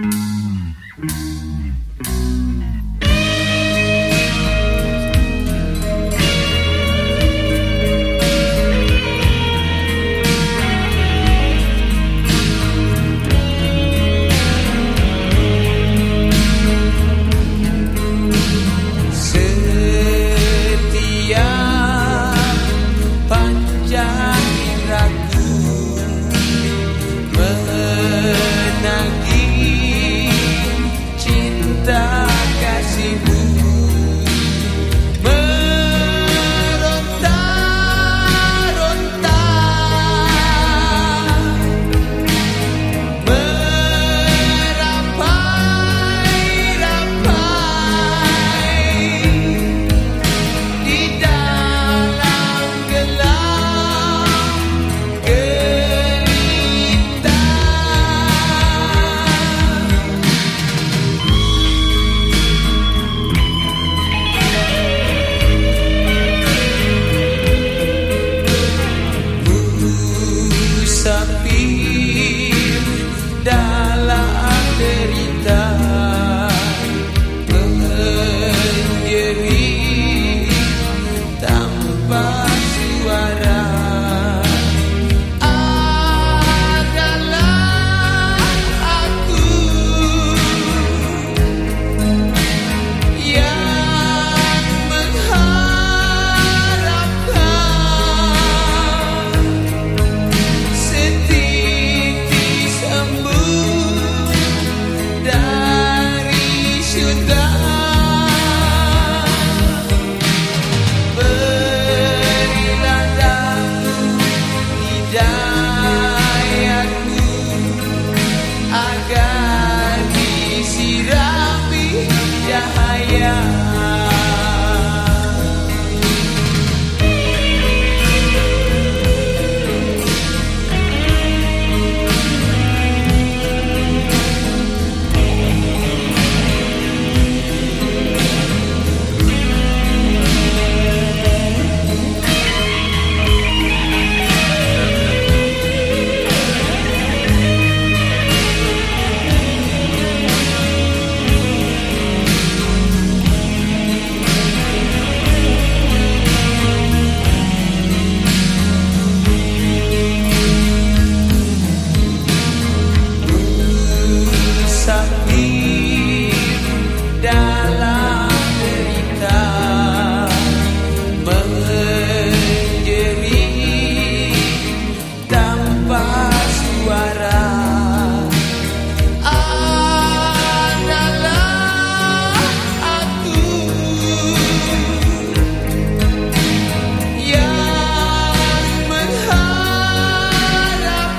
うん。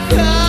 come.